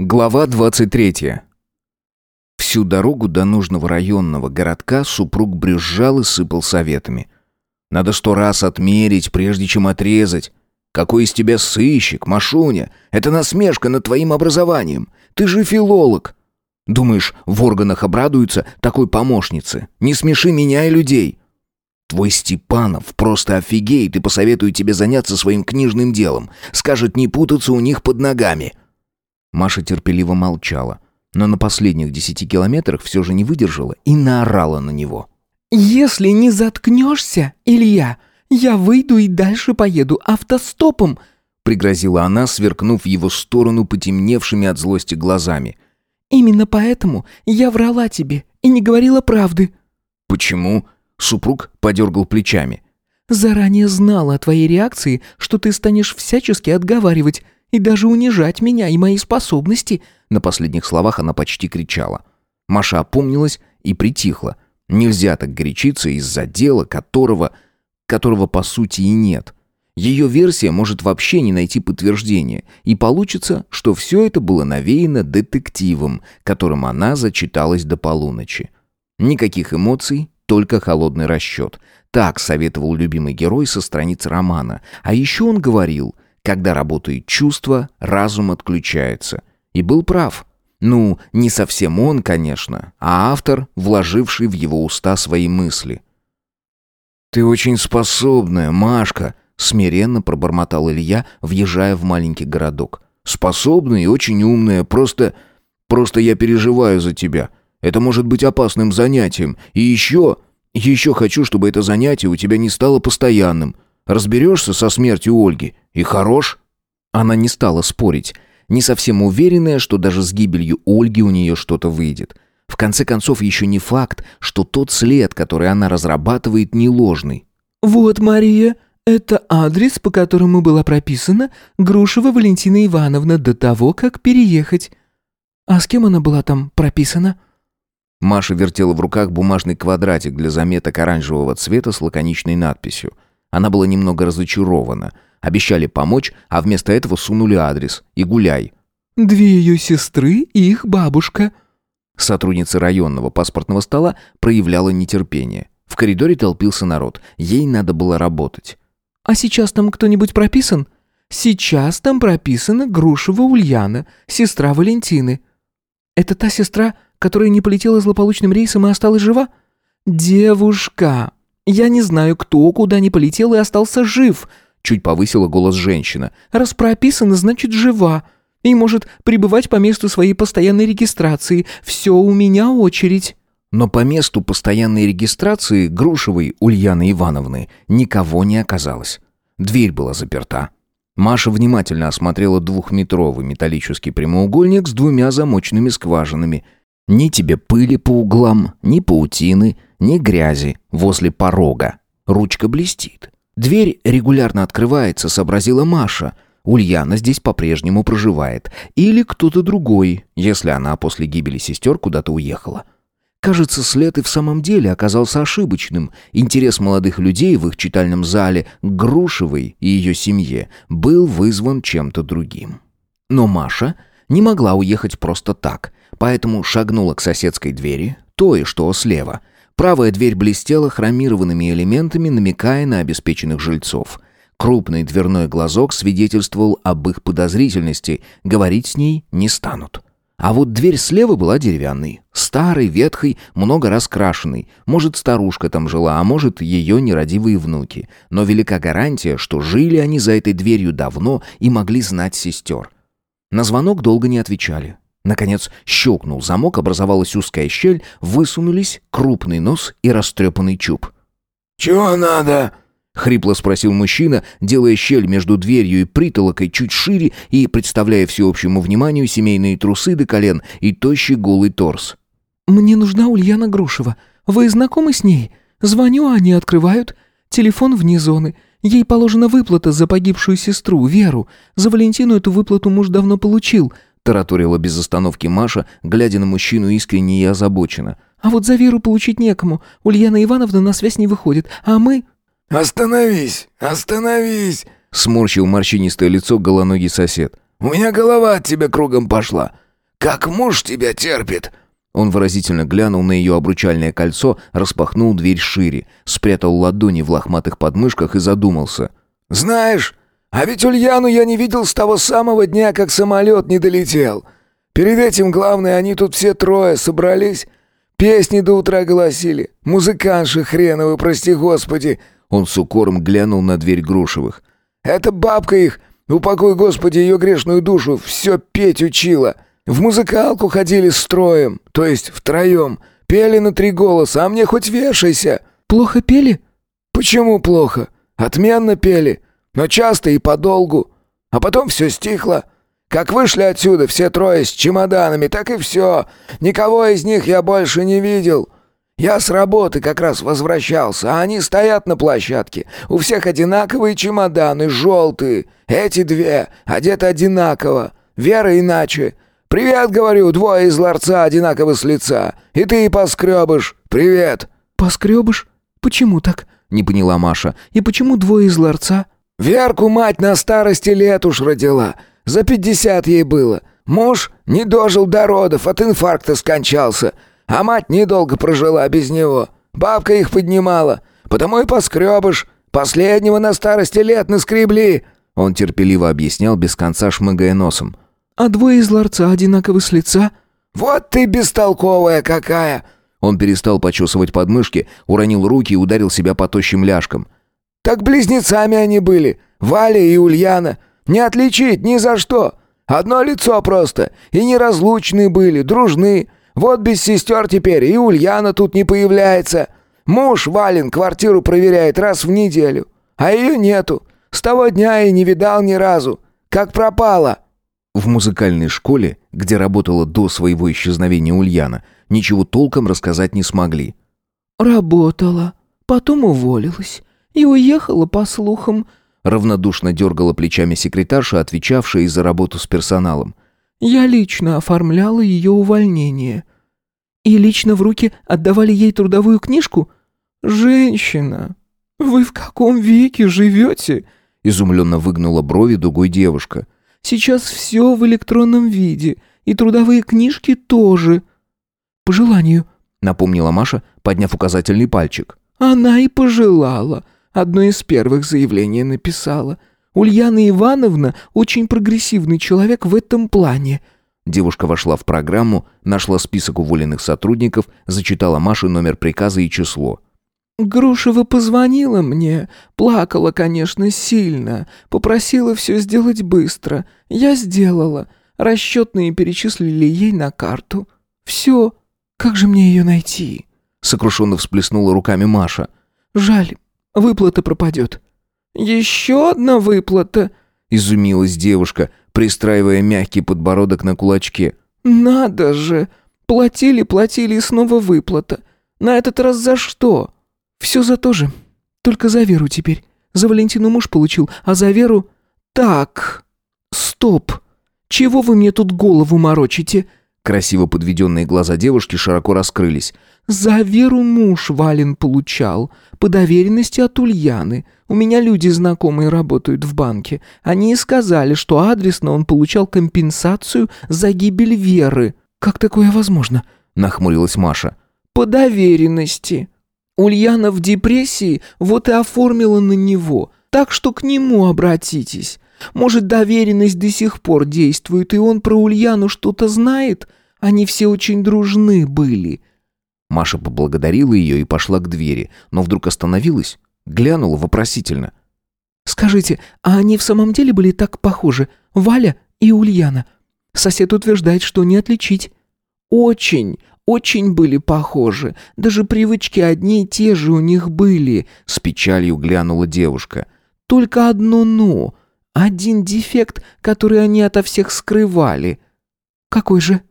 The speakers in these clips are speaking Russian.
Глава 23. Всю дорогу до нужного районного городка супруг брюзжал и сыпал советами. «Надо сто раз отмерить, прежде чем отрезать. Какой из тебя сыщик, Машуня? Это насмешка над твоим образованием. Ты же филолог. Думаешь, в органах обрадуются такой помощнице? Не смеши меня и людей». Твой Степанов просто офигеет и посоветует тебе заняться своим книжным делом. Скажет не путаться у них под ногами. Маша терпеливо молчала, но на последних десяти километрах все же не выдержала и наорала на него. «Если не заткнешься, Илья, я выйду и дальше поеду автостопом», пригрозила она, сверкнув в его сторону потемневшими от злости глазами. «Именно поэтому я врала тебе и не говорила правды». «Почему?» Супруг подергал плечами. «Заранее знала о твоей реакции, что ты станешь всячески отговаривать и даже унижать меня и мои способности». На последних словах она почти кричала. Маша опомнилась и притихла. Нельзя так горячиться из-за дела, которого... которого по сути и нет. Ее версия может вообще не найти подтверждения, и получится, что все это было навеяно детективом, которым она зачиталась до полуночи. Никаких эмоций, только холодный расчет. Так советовал любимый герой со страниц романа. А еще он говорил, когда работает чувство, разум отключается. И был прав. Ну, не совсем он, конечно, а автор, вложивший в его уста свои мысли. «Ты очень способная, Машка», — смиренно пробормотал Илья, въезжая в маленький городок. «Способная и очень умная, просто... просто я переживаю за тебя. Это может быть опасным занятием. И еще... еще хочу, чтобы это занятие у тебя не стало постоянным. Разберешься со смертью Ольги, и хорош». Она не стала спорить, не совсем уверенная, что даже с гибелью Ольги у нее что-то выйдет. В конце концов, еще не факт, что тот след, который она разрабатывает, не ложный. «Вот, Мария, это адрес, по которому была прописана Грушева Валентина Ивановна до того, как переехать. А с кем она была там прописана?» Маша вертела в руках бумажный квадратик для заметок оранжевого цвета с лаконичной надписью – она была немного разочарована. Обещали помочь, а вместо этого сунули адрес. И гуляй. «Две ее сестры и их бабушка». Сотрудница районного паспортного стола проявляла нетерпение. В коридоре толпился народ. Ей надо было работать. «А сейчас там кто-нибудь прописан?» «Сейчас там прописана Грушева Ульяна, сестра Валентины». «Это та сестра, которая не полетела злополучным рейсом и осталась жива?» «Девушка, «Я не знаю, кто куда не полетел и остался жив», — чуть повысила голос женщина. «Раз прописано, значит, жива. И может пребывать по месту своей постоянной регистрации. Все у меня очередь». Но по месту постоянной регистрации Грушевой Ульяны Ивановны никого не оказалось. Дверь была заперта. Маша внимательно осмотрела двухметровый металлический прямоугольник с двумя замочными скважинами. Ни тебе пыли по углам, ни паутины, ни грязи возле порога. Ручка блестит. Дверь регулярно открывается, сообразила Маша. Ульяна здесь по-прежнему проживает. Или кто-то другой, если она после гибели сестер куда-то уехала. Кажется, след и в самом деле оказался ошибочным. Интерес молодых людей в их читальном зале к Грушевой и ее семье был вызван чем-то другим. Но Маша не могла уехать просто так, поэтому шагнула к соседской двери, той, что слева – Правая дверь блестела хромированными элементами, намекая на обеспеченных жильцов. Крупный дверной глазок свидетельствовал об их подозрительности, говорить с ней не станут. А вот дверь слева была деревянной, старой, ветхой, много раз крашенной. Может, старушка там жила, а может, ее нерадивые внуки. Но велика гарантия, что жили они за этой дверью давно и могли знать сестер. На звонок долго не отвечали. Наконец щелкнул замок, образовалась узкая щель, высунулись крупный нос и растрепанный чуб. «Чего надо?» — хрипло спросил мужчина, делая щель между дверью и притолокой чуть шире и представляя всеобщему вниманию семейные трусы до колен и тощий голый торс. «Мне нужна Ульяна Грушева. Вы знакомы с ней? Звоню, они открывают. Телефон вне зоны. Ей положена выплата за погибшую сестру, Веру. За Валентину эту выплату муж давно получил тараторила без остановки Маша, глядя на мужчину искренне и озабоченно. «А вот за Веру получить некому. Ульяна Ивановна на связь не выходит, а мы...» «Остановись! Остановись!» Сморщил морщинистое лицо голоногий сосед. «У меня голова от тебя кругом пошла. как муж тебя терпит!» Он выразительно глянул на ее обручальное кольцо, распахнул дверь шире, спрятал ладони в лохматых подмышках и задумался. «Знаешь, а ведь Ульяну я не видел с того самого дня, как самолет не долетел. Перед этим, главное, они тут все трое собрались, песни до утра голосили, музыканши хреновы, прости господи». Он с укором глянул на дверь Грушевых. «Это бабка их, упокой господи ее грешную душу, все петь учила». В музыкалку ходили строем, то есть втроем. Пели на три голоса, а мне хоть вешайся». «Плохо пели?» «Почему плохо? Отменно пели, но часто и подолгу. А потом все стихло. Как вышли отсюда все трое с чемоданами, так и все. Никого из них я больше не видел. Я с работы как раз возвращался, а они стоят на площадке. У всех одинаковые чемоданы, желтые. Эти две одеты одинаково. Вера иначе. «Привет, говорю, двое из ларца одинаково с лица. И ты и поскребыш. Привет!» «Поскребыш? Почему так?» — не поняла Маша. «И почему двое из ларца?» «Верку мать на старости лет уж родила. За пятьдесят ей было. Муж не дожил до родов, от инфаркта скончался. А мать недолго прожила без него. Бабка их поднимала. Потому и поскребыш. Последнего на старости лет наскребли». Он терпеливо объяснял, без конца шмыгая носом. А двое из ларца одинаковы с лица?» «Вот ты бестолковая какая!» Он перестал почесывать подмышки, уронил руки и ударил себя по тощим ляжкам. «Так близнецами они были, Валя и Ульяна. Не отличить ни за что. Одно лицо просто. И неразлучные были, дружны. Вот без сестер теперь и Ульяна тут не появляется. Муж Вален квартиру проверяет раз в неделю. А ее нету. С того дня и не видал ни разу. Как пропала». В музыкальной школе, где работала до своего исчезновения Ульяна, ничего толком рассказать не смогли. «Работала, потом уволилась и уехала, по слухам», равнодушно дергала плечами секретарша, отвечавшая за работу с персоналом. «Я лично оформляла ее увольнение. И лично в руки отдавали ей трудовую книжку? Женщина, вы в каком веке живете?» изумленно выгнула брови дугой девушка. Сейчас все в электронном виде, и трудовые книжки тоже. По желанию, напомнила Маша, подняв указательный пальчик. Она и пожелала. Одно из первых заявлений написала. Ульяна Ивановна очень прогрессивный человек в этом плане. Девушка вошла в программу, нашла список уволенных сотрудников, зачитала Маше номер приказа и число. Грушева позвонила мне, плакала, конечно, сильно, попросила все сделать быстро. Я сделала. Расчетные перечислили ей на карту. Все. Как же мне ее найти?» Сокрушенно всплеснула руками Маша. «Жаль, выплата пропадет». «Еще одна выплата?» Изумилась девушка, пристраивая мягкий подбородок на кулачке. «Надо же! Платили, платили и снова выплата. На этот раз за что?» «Все за то же. Только за Веру теперь. За Валентину муж получил, а за Веру... Так, стоп. Чего вы мне тут голову морочите?» Красиво подведенные глаза девушки широко раскрылись. «За Веру муж Вален получал. По доверенности от Ульяны. У меня люди знакомые работают в банке. Они и сказали, что адресно он получал компенсацию за гибель Веры. Как такое возможно?» Нахмурилась Маша. «По доверенности. Ульяна в депрессии, вот и оформила на него. Так что к нему обратитесь. Может, доверенность до сих пор действует, и он про Ульяну что-то знает? Они все очень дружны были». Маша поблагодарила ее и пошла к двери, но вдруг остановилась, глянула вопросительно. «Скажите, а они в самом деле были так похожи, Валя и Ульяна? Сосед утверждает, что не отличить». «Очень, очень были похожи. Даже привычки одни и те же у них были», — с печалью глянула девушка. «Только одно «но». Один дефект, который они ото всех скрывали». «Какой же?»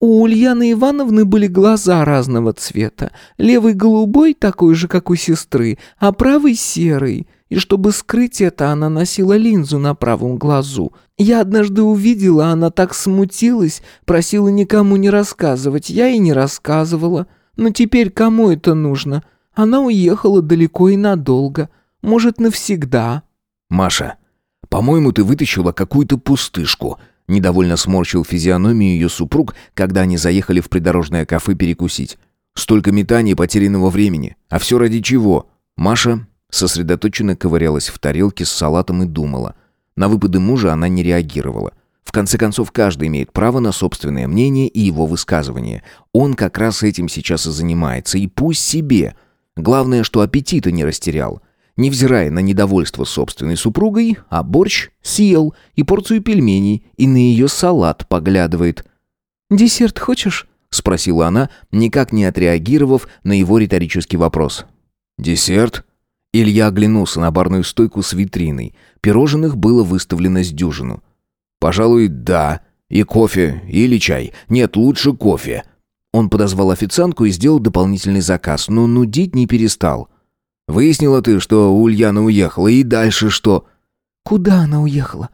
У Ульяны Ивановны были глаза разного цвета. Левый голубой, такой же, как у сестры, а правый серый. И чтобы скрыть это, она носила линзу на правом глазу. Я однажды увидела, она так смутилась, просила никому не рассказывать. Я и не рассказывала. Но теперь кому это нужно? Она уехала далеко и надолго. Может, навсегда. «Маша, по-моему, ты вытащила какую-то пустышку», Недовольно сморщил физиономию ее супруг, когда они заехали в придорожное кафе перекусить. Столько метаний потерянного времени. А все ради чего? Маша сосредоточенно ковырялась в тарелке с салатом и думала. На выпады мужа она не реагировала. В конце концов, каждый имеет право на собственное мнение и его высказывание. Он как раз этим сейчас и занимается, и пусть себе. Главное, что аппетита не растерял. Невзирая на недовольство собственной супругой, а борщ съел и порцию пельменей, и на ее салат поглядывает. «Десерт хочешь?» — спросила она, никак не отреагировав на его риторический вопрос. «Десерт?» Илья оглянулся на барную стойку с витриной. Пирожных было выставлено с дюжину. «Пожалуй, да. И кофе, или чай. Нет, лучше кофе». Он подозвал официантку и сделал дополнительный заказ, но нудить не перестал. «Выяснила ты, что Ульяна уехала, и дальше что?» «Куда она уехала?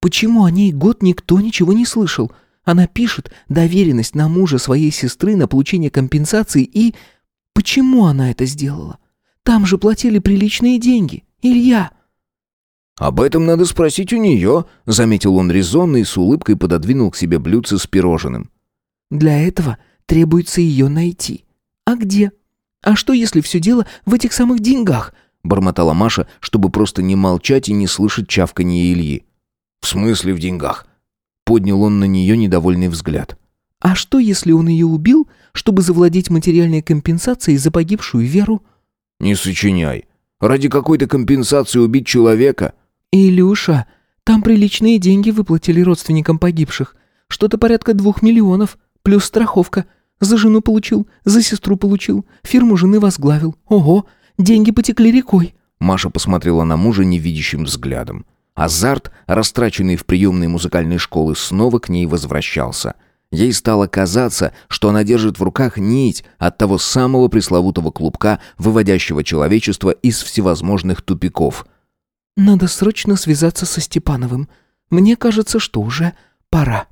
Почему о ней год никто ничего не слышал? Она пишет доверенность на мужа своей сестры на получение компенсации и... Почему она это сделала? Там же платили приличные деньги. Илья!» «Об этом надо спросить у нее», — заметил он резонно и с улыбкой пододвинул к себе блюдце с пирожным. «Для этого требуется ее найти. А где? А что, если все дело в этих самых деньгах?» — бормотала Маша, чтобы просто не молчать и не слышать чавканье Ильи. «В смысле в деньгах?» Поднял он на нее недовольный взгляд. «А что, если он ее убил, чтобы завладеть материальной компенсацией за погибшую Веру?» «Не сочиняй. Ради какой-то компенсации убить человека?» «Илюша, там приличные деньги выплатили родственникам погибших. Что-то порядка двух миллионов, плюс страховка. За жену получил, за сестру получил, фирму жены возглавил. Ого, деньги потекли рекой». Маша посмотрела на мужа невидящим взглядом. Азарт, растраченный в приемной музыкальной школы, снова к ней возвращался. Ей стало казаться, что она держит в руках нить от того самого пресловутого клубка, выводящего человечество из всевозможных тупиков. «Надо срочно связаться со Степановым. Мне кажется, что уже пора».